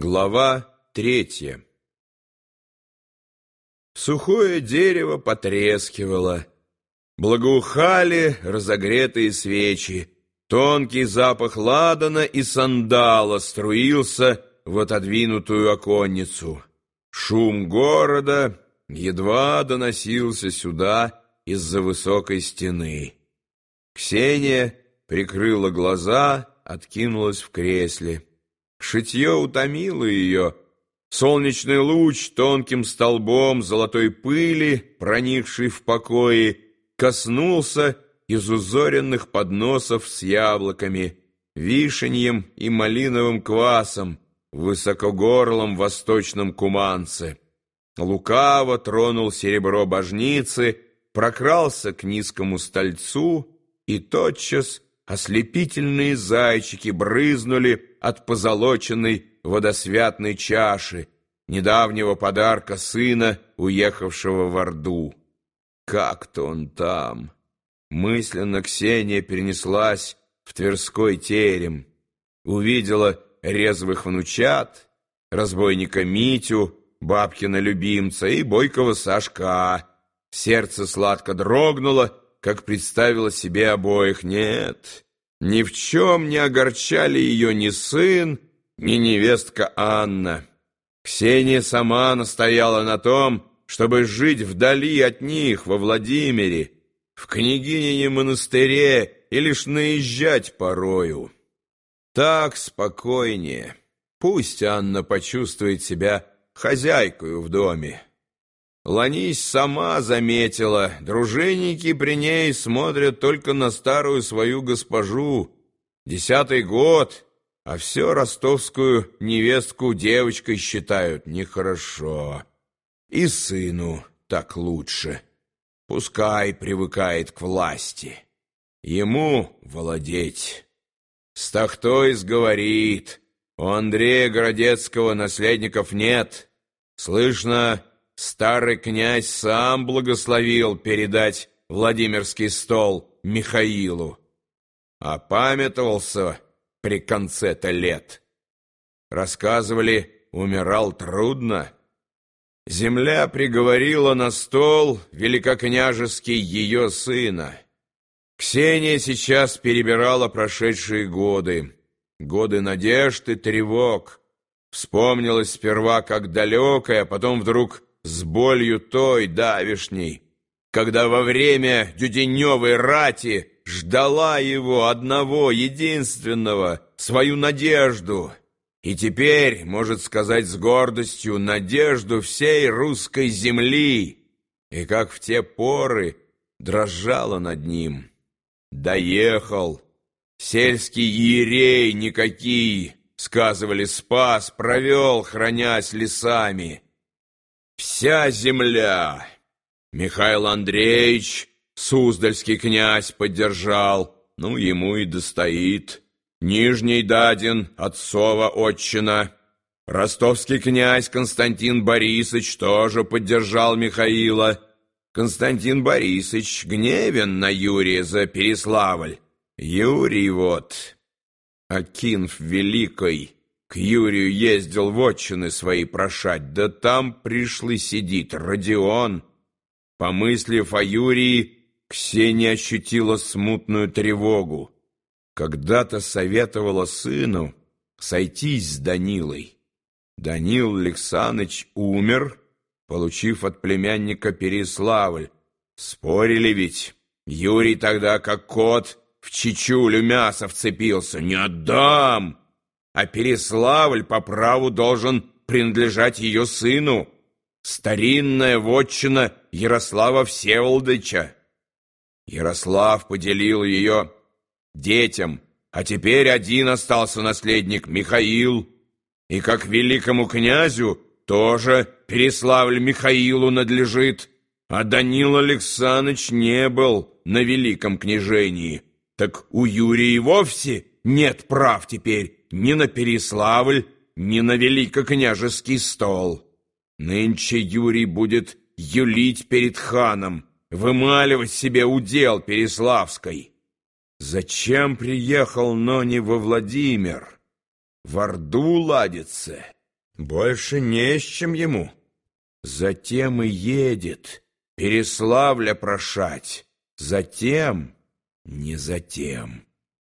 Глава третья Сухое дерево потрескивало, благоухали разогретые свечи, тонкий запах ладана и сандала струился в отодвинутую оконницу. Шум города едва доносился сюда из-за высокой стены. Ксения прикрыла глаза, откинулась в кресле. Шитье утомило ее. Солнечный луч тонким столбом золотой пыли, проникший в покои, коснулся изузоренных подносов с яблоками, вишеньем и малиновым квасом в высокогорлом восточном куманце. Лукаво тронул серебро божницы, прокрался к низкому стольцу и тотчас ослепительные зайчики брызнули от позолоченной водосвятной чаши, недавнего подарка сына, уехавшего в Орду. Как-то он там. Мысленно Ксения перенеслась в Тверской терем, увидела резвых внучат, разбойника Митю, бабкина любимца и бойкого Сашка. Сердце сладко дрогнуло, как представила себе обоих. Нет, ни в чем не огорчали ее ни сын, ни невестка Анна. Ксения сама настояла на том, чтобы жить вдали от них, во Владимире, в княгинине монастыре и лишь наезжать порою. Так спокойнее. Пусть Анна почувствует себя хозяйкою в доме. Ланись сама заметила, дружинники при ней смотрят только на старую свою госпожу. Десятый год, а все ростовскую невестку девочкой считают нехорошо. И сыну так лучше. Пускай привыкает к власти. Ему владеть. Стахтой сговорит. У Андрея Городецкого наследников нет. Слышно, Старый князь сам благословил передать Владимирский стол Михаилу. Опамятовался при конце-то лет. Рассказывали, умирал трудно. Земля приговорила на стол великокняжеский ее сына. Ксения сейчас перебирала прошедшие годы, годы надежд и тревог. Вспомнилось сперва как далекое, а потом вдруг с болью той давишней, когда во время Дюденевой рати ждала его одного, единственного, свою надежду, и теперь, может сказать с гордостью, надежду всей русской земли, и как в те поры дрожала над ним. Доехал, сельский иерей никакие, сказывали, спас, провел, хранясь лесами, Вся земля. Михаил Андреевич, Суздальский князь, поддержал. Ну, ему и достоит. Нижний Дадин, отцова отчина. Ростовский князь Константин Борисович тоже поддержал Михаила. Константин Борисович гневен на Юрия за Переславль. Юрий вот, Акинф Великой, к Юрию ездил в отчины свои прошать, да там пришлый сидит Родион. Помыслив о Юрии, Ксения ощутила смутную тревогу. Когда-то советовала сыну сойтись с Данилой. Данил Александрович умер, получив от племянника Переславль. Спорили ведь. Юрий тогда, как кот, в чечулю мяса вцепился. «Не отдам!» А Переславль по праву должен принадлежать ее сыну, старинная вотчина Ярослава Всеволодыча. Ярослав поделил ее детям, а теперь один остался наследник Михаил, и как великому князю тоже Переславль Михаилу надлежит, а Данил Александрович не был на великом княжении, так у Юрия вовсе нет прав теперь ни на Переславль, ни на великокняжеский стол. Нынче Юрий будет юлить перед ханом, вымаливать себе удел Переславской. Зачем приехал, но не во Владимир? В Орду ладится. Больше не с чем ему. Затем и едет Переславля прошать, затем, не затем.